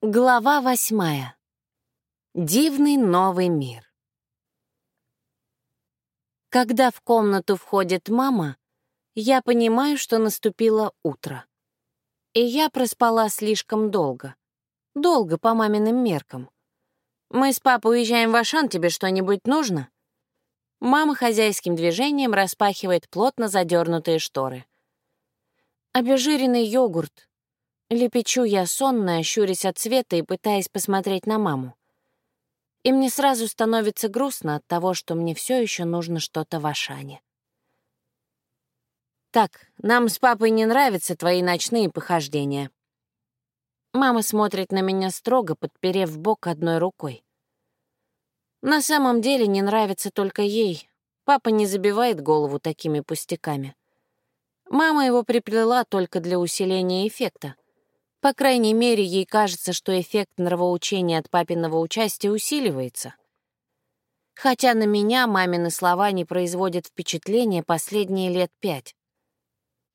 Глава восьмая. Дивный новый мир. Когда в комнату входит мама, я понимаю, что наступило утро. И я проспала слишком долго. Долго по маминым меркам. «Мы с папой уезжаем в Ашан, тебе что-нибудь нужно?» Мама хозяйским движением распахивает плотно задернутые шторы. Обезжиренный йогурт, Лепечу я сонная, щурясь от света и пытаясь посмотреть на маму. И мне сразу становится грустно от того, что мне все еще нужно что-то в Ашане. «Так, нам с папой не нравятся твои ночные похождения». Мама смотрит на меня строго, подперев бок одной рукой. На самом деле не нравится только ей. Папа не забивает голову такими пустяками. Мама его приплела только для усиления эффекта — по крайней мере, ей кажется, что эффект нравоучения от папиного участия усиливается. Хотя на меня мамины слова не производят впечатления последние лет пять.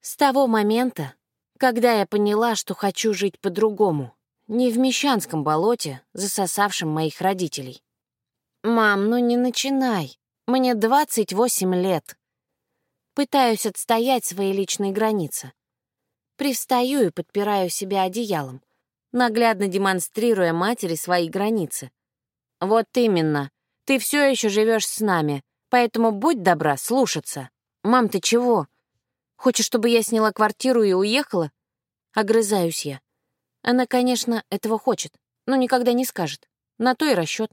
С того момента, когда я поняла, что хочу жить по-другому, не в Мещанском болоте, засосавшем моих родителей. «Мам, ну не начинай. Мне 28 лет. Пытаюсь отстоять свои личные границы. Привстаю и подпираю себя одеялом, наглядно демонстрируя матери свои границы. «Вот именно. Ты все еще живешь с нами, поэтому будь добра слушаться. Мам, ты чего? Хочешь, чтобы я сняла квартиру и уехала?» Огрызаюсь я. Она, конечно, этого хочет, но никогда не скажет. На то и расчет.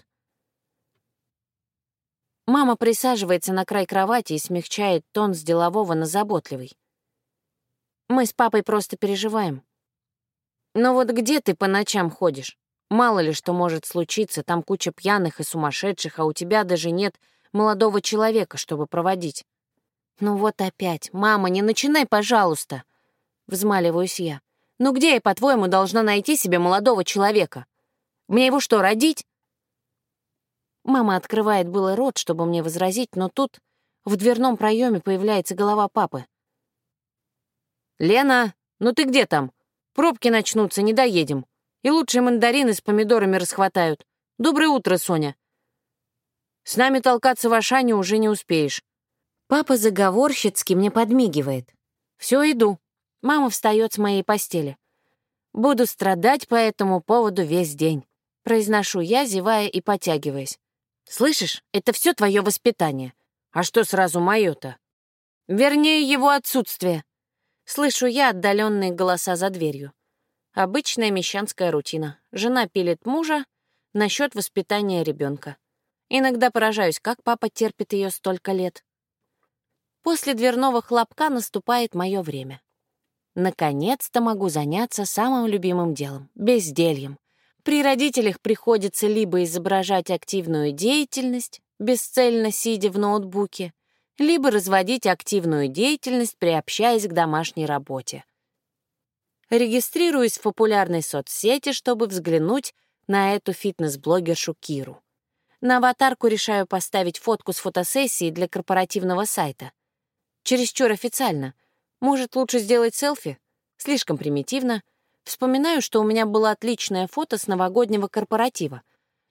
Мама присаживается на край кровати и смягчает тон с делового на заботливый. Мы с папой просто переживаем. Но вот где ты по ночам ходишь? Мало ли что может случиться, там куча пьяных и сумасшедших, а у тебя даже нет молодого человека, чтобы проводить. Ну вот опять. Мама, не начинай, пожалуйста. Взмаливаюсь я. Ну где я, по-твоему, должна найти себе молодого человека? Мне его что, родить? Мама открывает было рот, чтобы мне возразить, но тут в дверном проеме появляется голова папы. «Лена, ну ты где там? Пробки начнутся, не доедем. И лучшие мандарины с помидорами расхватают. Доброе утро, Соня. С нами толкаться в Ашане уже не успеешь». Папа заговорщицки мне подмигивает. Все иду. Мама встает с моей постели. Буду страдать по этому поводу весь день. Произношу я, зевая и потягиваясь. Слышишь, это все твое воспитание. А что сразу мое-то? Вернее, его отсутствие. Слышу я отдаленные голоса за дверью. Обычная мещанская рутина. Жена пилит мужа насчет воспитания ребенка. Иногда поражаюсь, как папа терпит ее столько лет. После дверного хлопка наступает мое время. Наконец-то могу заняться самым любимым делом — бездельем. При родителях приходится либо изображать активную деятельность, бесцельно сидя в ноутбуке, либо разводить активную деятельность, приобщаясь к домашней работе. Регистрируюсь в популярной соцсети, чтобы взглянуть на эту фитнес-блогершу Киру. На аватарку решаю поставить фотку с фотосессии для корпоративного сайта. Чересчур официально. Может, лучше сделать селфи? Слишком примитивно. Вспоминаю, что у меня было отличное фото с новогоднего корпоратива.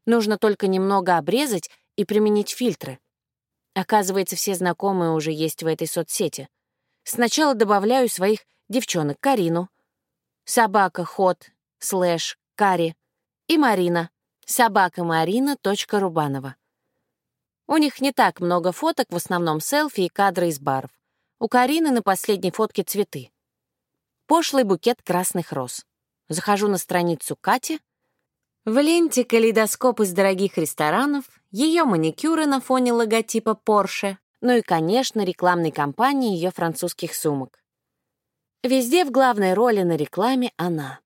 Нужно только немного обрезать и применить фильтры — Оказывается, все знакомые уже есть в этой соцсети. Сначала добавляю своих девчонок Карину, собака ход, слэш, Кари и Марина, собака Марина, точка Рубанова. У них не так много фоток, в основном селфи и кадры из баров. У Карины на последней фотке цветы. Пошлый букет красных роз. Захожу на страницу Кати, в ленте калейдоскоп из дорогих ресторанов, ее маникюры на фоне логотипа Porsche, ну и, конечно, рекламной кампании ее французских сумок. Везде в главной роли на рекламе она.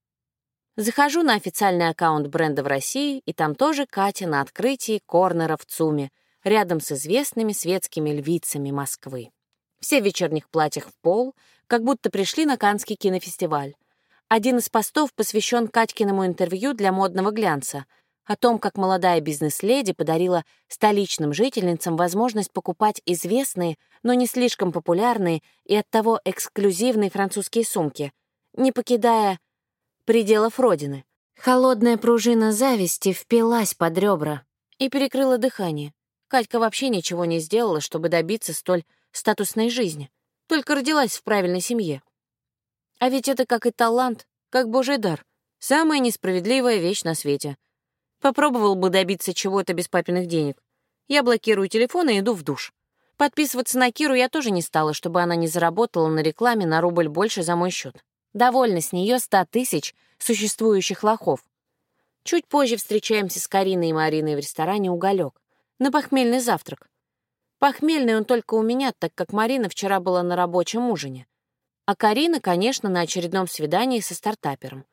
Захожу на официальный аккаунт бренда в России, и там тоже Катя на открытии корнера в ЦУМе, рядом с известными светскими львицами Москвы. Все в вечерних платьях в пол, как будто пришли на Каннский кинофестиваль. Один из постов посвящен Катькиному интервью для модного глянца о том, как молодая бизнес-леди подарила столичным жительницам возможность покупать известные, но не слишком популярные и оттого эксклюзивные французские сумки, не покидая пределов родины. Холодная пружина зависти впилась под ребра и перекрыла дыхание. Катька вообще ничего не сделала, чтобы добиться столь статусной жизни. Только родилась в правильной семье. А ведь это как и талант, как божий дар. Самая несправедливая вещь на свете. Попробовал бы добиться чего-то без папиных денег. Я блокирую телефон и иду в душ. Подписываться на Киру я тоже не стала, чтобы она не заработала на рекламе на рубль больше за мой счет. Довольно с нее ста тысяч существующих лохов. Чуть позже встречаемся с Кариной и Мариной в ресторане «Уголек» на похмельный завтрак. Похмельный он только у меня, так как Марина вчера была на рабочем ужине. А Карина, конечно, на очередном свидании со стартапером.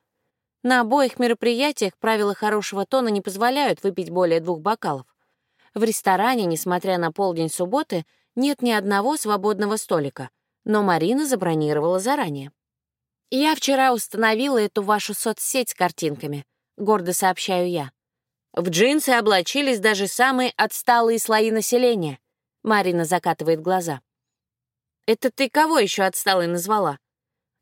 На обоих мероприятиях правила хорошего тона не позволяют выпить более двух бокалов. В ресторане, несмотря на полдень субботы, нет ни одного свободного столика, но Марина забронировала заранее. «Я вчера установила эту вашу соцсеть с картинками», — гордо сообщаю я. В джинсы облачились даже самые отсталые слои населения. Марина закатывает глаза. «Это ты кого еще отсталой назвала?»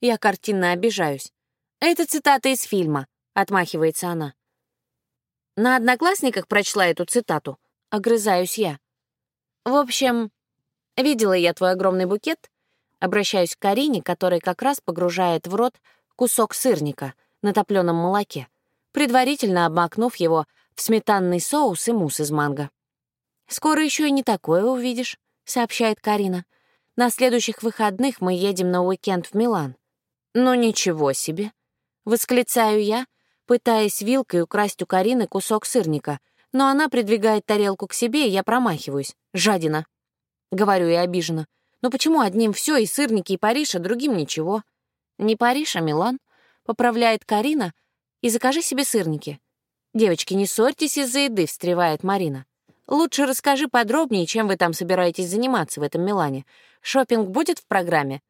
Я картинно обижаюсь. «Это цитата из фильма», — отмахивается она. На «Одноклассниках» прочла эту цитату. Огрызаюсь я. В общем, видела я твой огромный букет, Обращаюсь к Карине, которая как раз погружает в рот кусок сырника на топленом молоке, предварительно обмакнув его в сметанный соус и мусс из манго. «Скоро еще и не такое увидишь», — сообщает Карина. «На следующих выходных мы едем на уикенд в Милан». «Ну ничего себе!» — восклицаю я, пытаясь вилкой украсть у Карины кусок сырника, но она придвигает тарелку к себе, и я промахиваюсь. «Жадина!» — говорю я обиженно. Но почему одним все и сырники, и Париж, а другим ничего? Не Париж, а Милан, поправляет Карина, и закажи себе сырники. Девочки, не ссорьтесь из-за еды, встревает Марина. Лучше расскажи подробнее, чем вы там собираетесь заниматься в этом Милане. Шопинг будет в программе?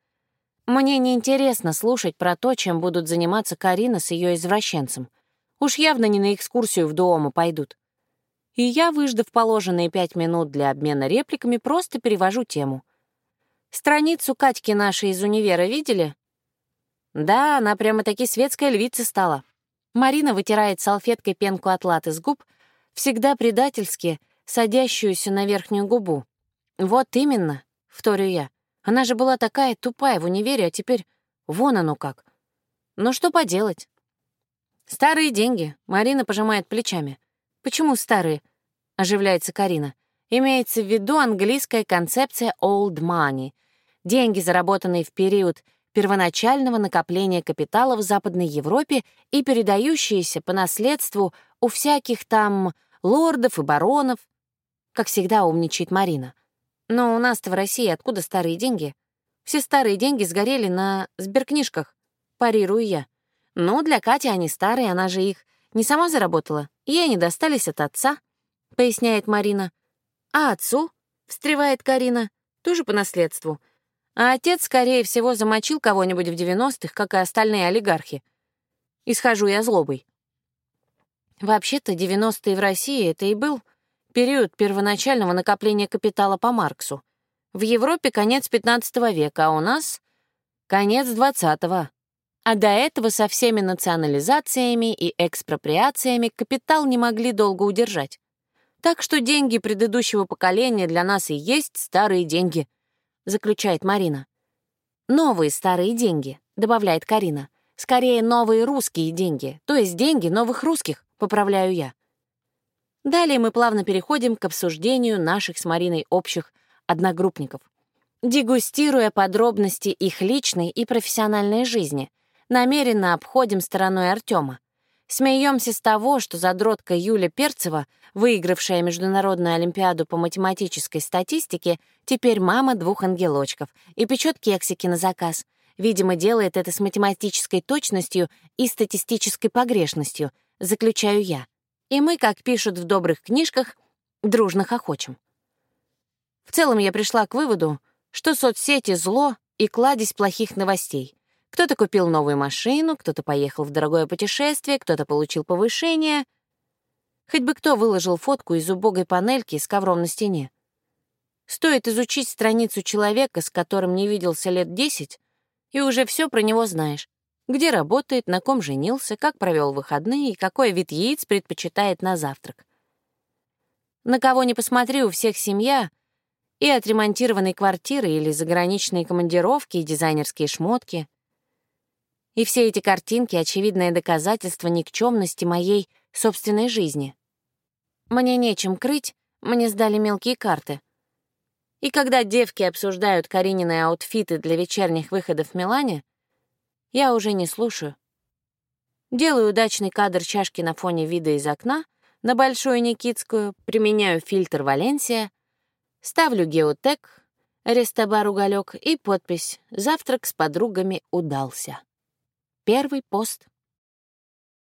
Мне неинтересно слушать про то, чем будут заниматься Карина с ее извращенцем. Уж явно не на экскурсию в Дуому пойдут. И я, выждав положенные пять минут для обмена репликами, просто перевожу тему. Страницу Катьки нашей из универа видели? Да, она прямо-таки светская львица стала. Марина вытирает салфеткой пенку от латы с губ, всегда предательски садящуюся на верхнюю губу. Вот именно, вторю я. Она же была такая тупая в универе, а теперь вон оно как. Ну что поделать? Старые деньги. Марина пожимает плечами. Почему старые? Оживляется Карина. Имеется в виду английская концепция old money — деньги, заработанные в период первоначального накопления капитала в Западной Европе и передающиеся по наследству у всяких там лордов и баронов. Как всегда умничает Марина. Но у нас-то в России откуда старые деньги? Все старые деньги сгорели на сберкнижках, парирую я. Ну, для Кати они старые, она же их не сама заработала. Ей они достались от отца, поясняет Марина. А отцу, встревает Карина, тоже по наследству. А отец, скорее всего, замочил кого-нибудь в 90-х, как и остальные олигархи. Исхожу я злобой. Вообще-то 90-е в России — это и был период первоначального накопления капитала по Марксу. В Европе конец 15 века, а у нас — конец 20-го. А до этого со всеми национализациями и экспроприациями капитал не могли долго удержать. Так что деньги предыдущего поколения для нас и есть старые деньги, заключает Марина. Новые старые деньги, добавляет Карина. Скорее, новые русские деньги, то есть деньги новых русских, поправляю я. Далее мы плавно переходим к обсуждению наших с Мариной общих одногруппников. Дегустируя подробности их личной и профессиональной жизни, намеренно обходим стороной Артема. Смеемся с того, что задротка Юля Перцева, выигравшая Международную Олимпиаду по математической статистике, теперь мама двух ангелочков и печет кексики на заказ. Видимо, делает это с математической точностью и статистической погрешностью, заключаю я. И мы, как пишут в добрых книжках, дружно хохочем. В целом я пришла к выводу, что соцсети — зло и кладезь плохих новостей. Кто-то купил новую машину, кто-то поехал в дорогое путешествие, кто-то получил повышение. Хоть бы кто выложил фотку из убогой панельки с ковром на стене. Стоит изучить страницу человека, с которым не виделся лет десять, и уже все про него знаешь. Где работает, на ком женился, как провел выходные и какой вид яиц предпочитает на завтрак. На кого не посмотри, у всех семья и отремонтированные квартиры или заграничные командировки и дизайнерские шмотки. И все эти картинки — очевидное доказательство никчемности моей собственной жизни. Мне нечем крыть, мне сдали мелкие карты. И когда девки обсуждают Каринины аутфиты для вечерних выходов в Милане, я уже не слушаю. Делаю удачный кадр чашки на фоне вида из окна на Большую Никитскую, применяю фильтр «Валенсия», ставлю геотек, рестобар «Уголек» и подпись «Завтрак с подругами удался». Первый пост